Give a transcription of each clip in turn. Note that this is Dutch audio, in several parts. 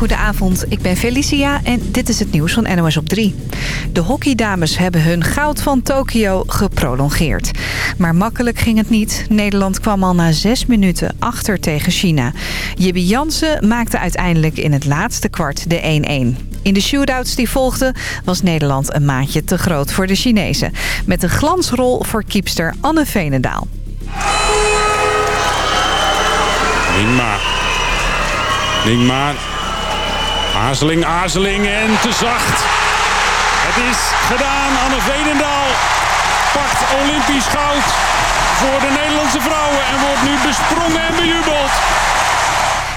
goedenavond. Ik ben Felicia en dit is het nieuws van NOS op 3. De hockeydames hebben hun goud van Tokio geprolongeerd. Maar makkelijk ging het niet. Nederland kwam al na zes minuten achter tegen China. Jibby Jansen maakte uiteindelijk in het laatste kwart de 1-1. In de shootouts die volgden was Nederland een maatje te groot voor de Chinezen. Met een glansrol voor kiepster Anne Veenendaal. Ningma. Ningma. Aarzeling, aarzeling en te zacht. Het is gedaan. Anne Veenendaal pakt Olympisch goud voor de Nederlandse vrouwen. En wordt nu besprongen en bejubeld.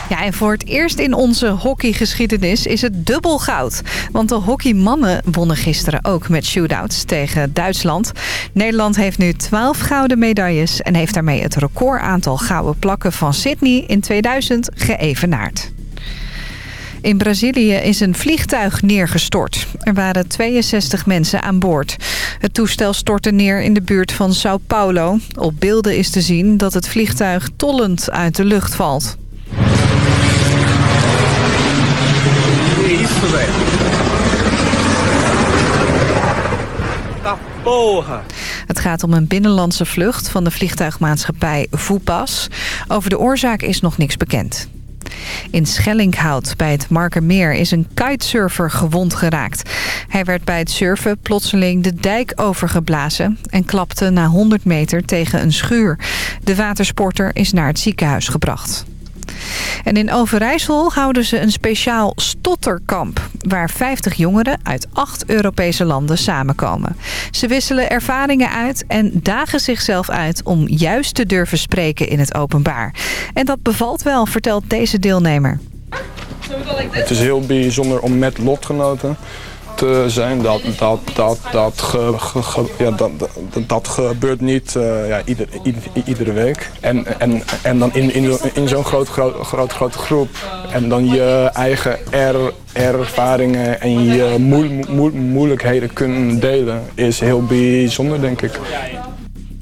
Ja, en voor het eerst in onze hockeygeschiedenis is het dubbel goud. Want de hockeymannen wonnen gisteren ook met shootouts tegen Duitsland. Nederland heeft nu 12 gouden medailles... en heeft daarmee het recordaantal gouden plakken van Sydney in 2000 geëvenaard. In Brazilië is een vliegtuig neergestort. Er waren 62 mensen aan boord. Het toestel stortte neer in de buurt van Sao Paulo. Op beelden is te zien dat het vliegtuig tollend uit de lucht valt. Het gaat om een binnenlandse vlucht van de vliegtuigmaatschappij Voepas. Over de oorzaak is nog niks bekend. In Schellinghout bij het Markermeer is een kitesurfer gewond geraakt. Hij werd bij het surfen plotseling de dijk overgeblazen... en klapte na 100 meter tegen een schuur. De watersporter is naar het ziekenhuis gebracht. En in Overijssel houden ze een speciaal stotterkamp... waar 50 jongeren uit acht Europese landen samenkomen. Ze wisselen ervaringen uit en dagen zichzelf uit... om juist te durven spreken in het openbaar. En dat bevalt wel, vertelt deze deelnemer. Het is heel bijzonder om met lotgenoten te zijn. Dat, dat, dat, dat, ja, dat, dat, gebeurt niet uh, ja, ieder, ieder, iedere week. En, en, en dan in, in, in zo'n groot, groot, groot, grote groep. En dan je eigen er, ervaringen en je moe, moe, moeilijkheden kunnen delen is heel bijzonder, denk ik.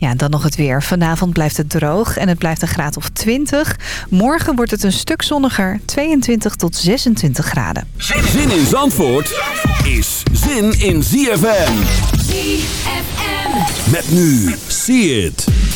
Ja, dan nog het weer. Vanavond blijft het droog en het blijft een graad of 20. Morgen wordt het een stuk zonniger, 22 tot 26 graden. Zin in Zandvoort is zin in ZFM. ZFM. Met nu, see it.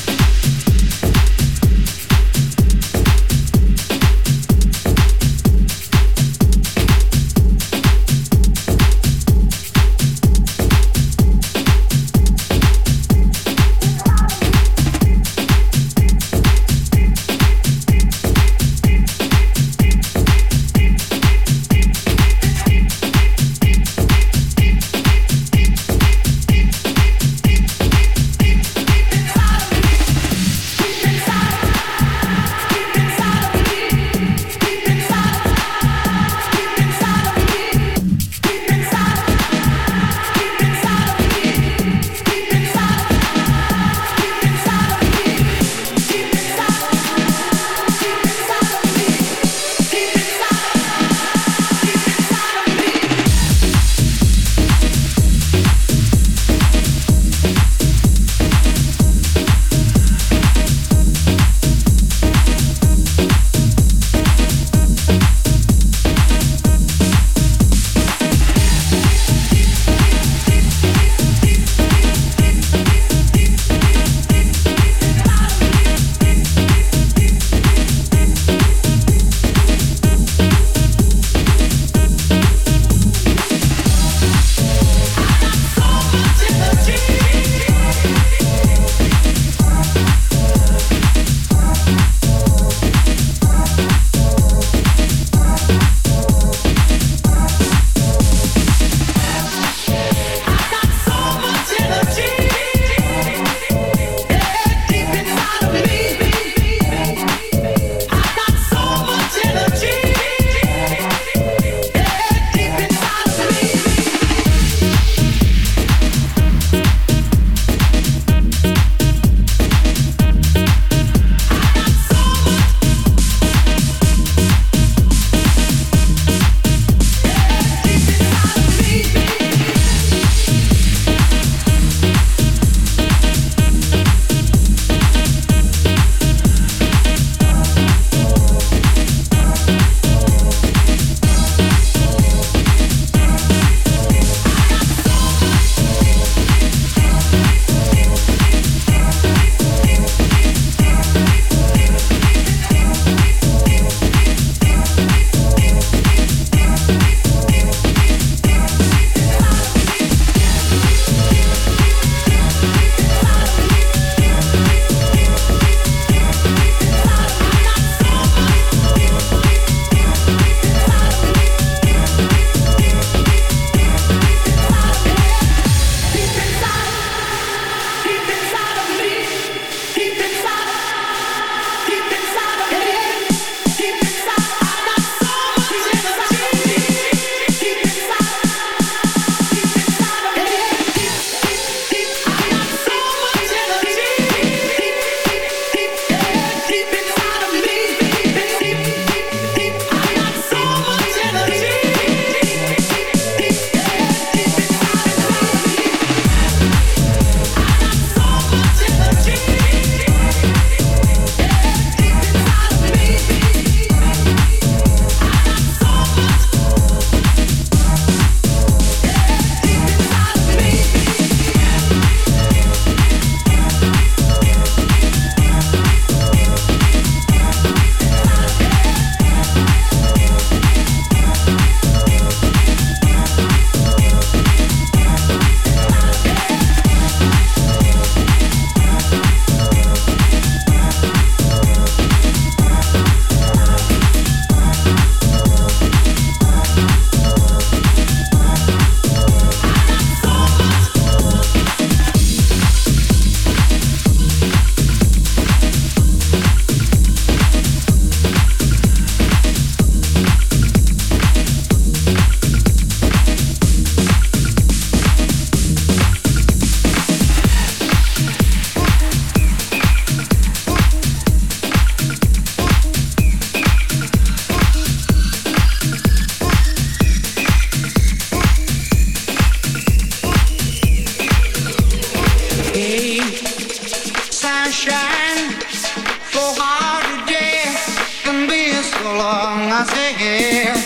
yeah.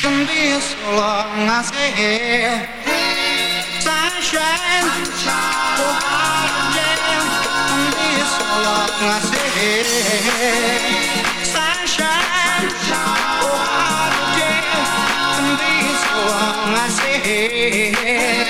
can be so long I stay. Sunshine, oh so long I stay. Sunshine, oh heart jam, can be so long I stay.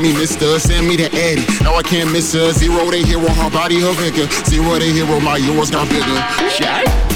Call me Mister, send me the Eddie. No, I can't miss her. Zero, they hero, her body, her vigor. Zero, they hero, my euros got bigger.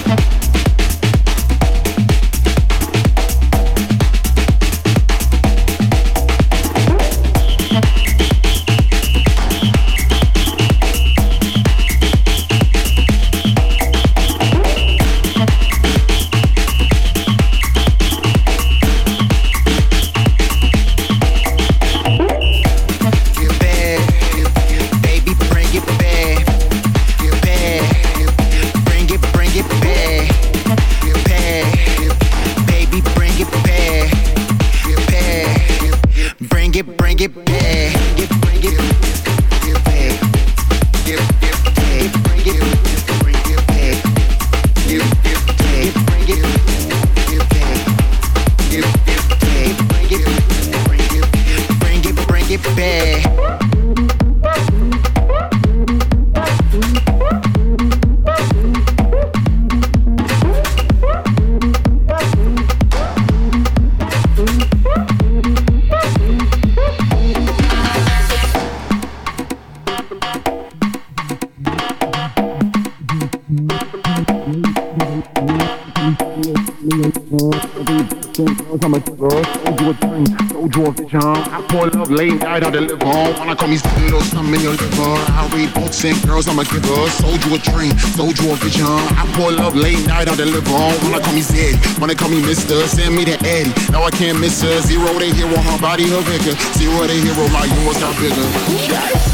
Shit. girls, I'm a giver. Sold you a dream, sold you a vision. I pull up late night, I deliver. I call me Zed, they call me Mister, send me the Eddie. No, I can't miss her. Zero, they hero, her body, her vigor. Zero, they hero, oh, my yours got bigger. Yeah.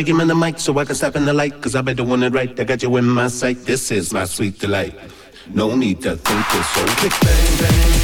you give me the mic so I can step in the light? Cause I been the one that right, I got you in my sight. This is my sweet delight. No need to think it's so big bang bang.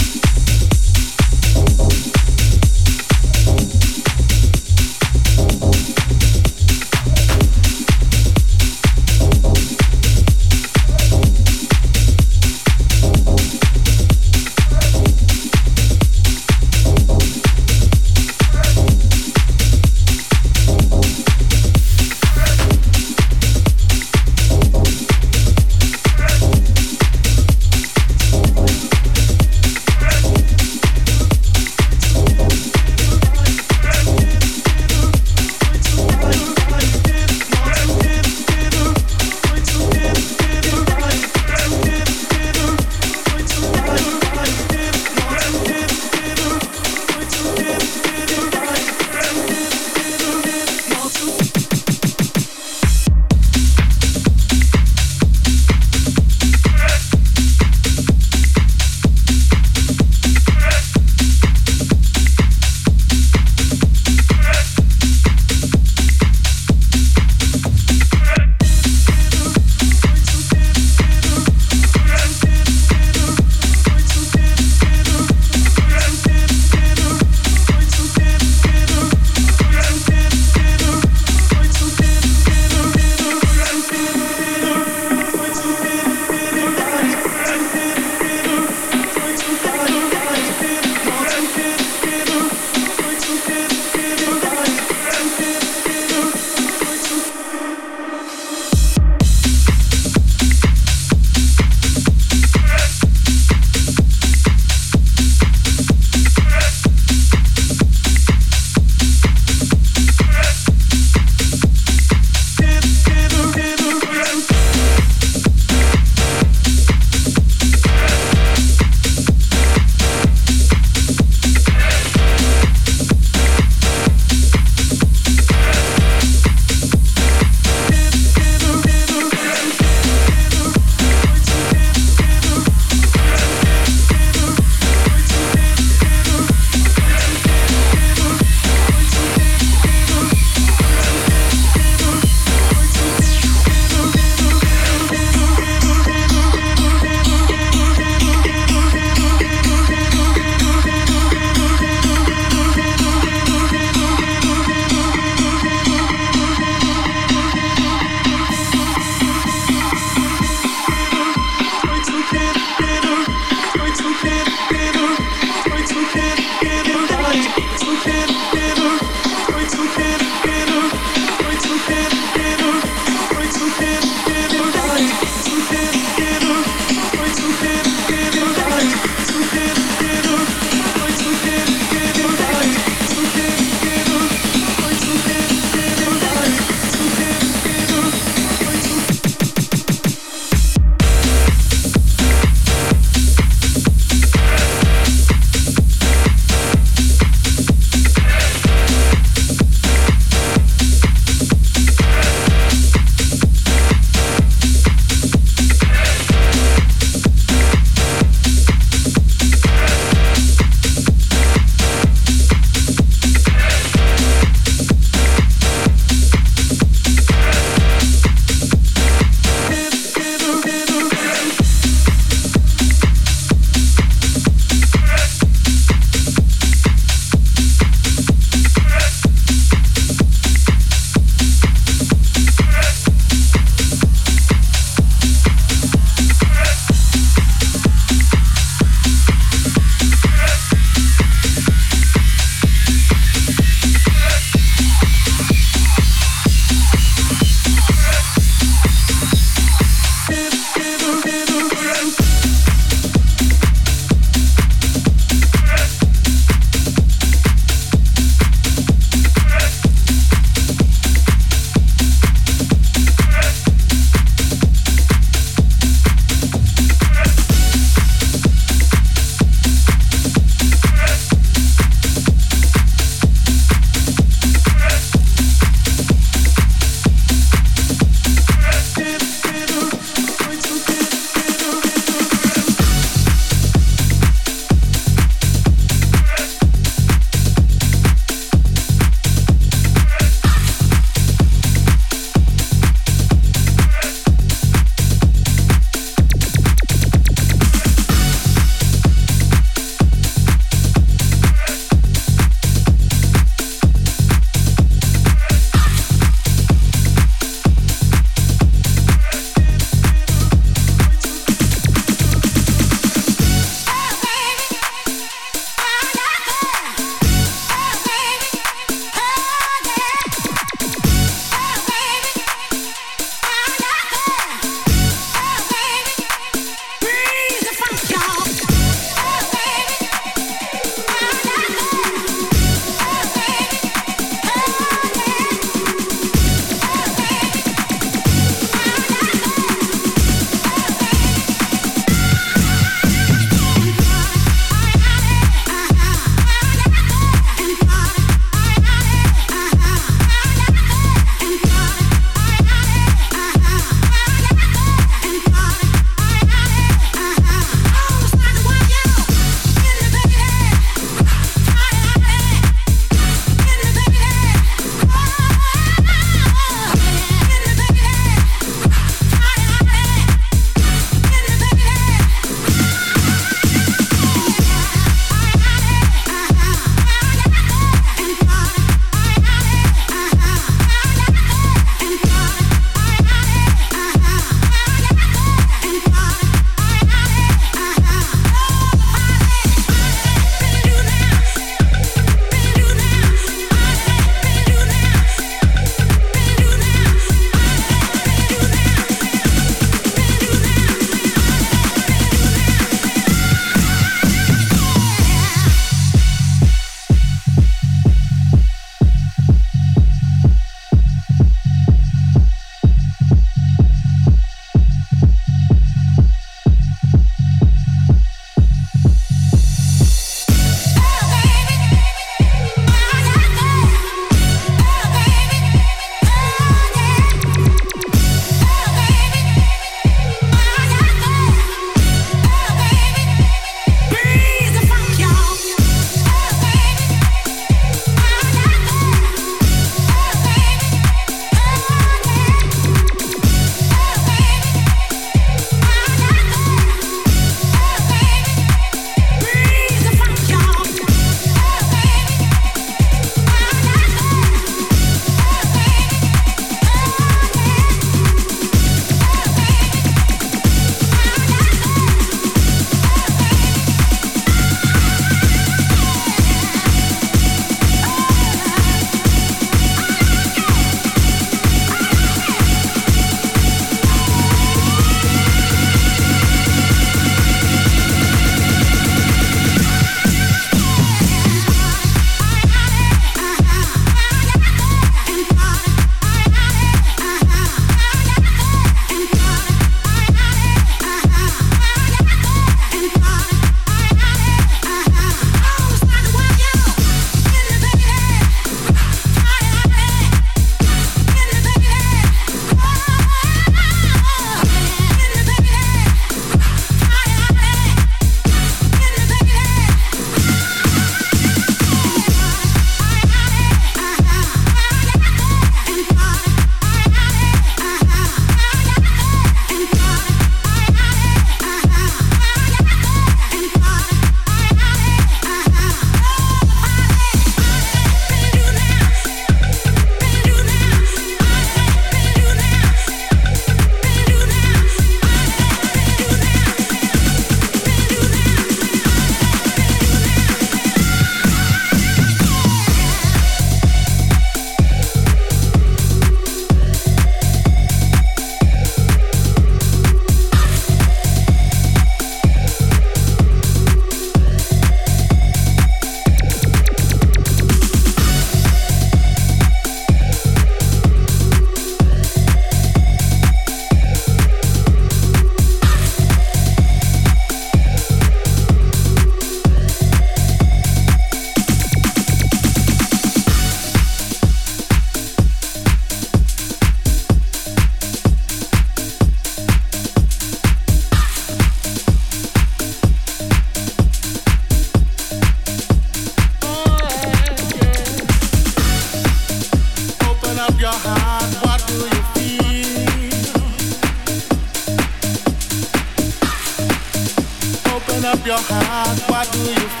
your heart, what do you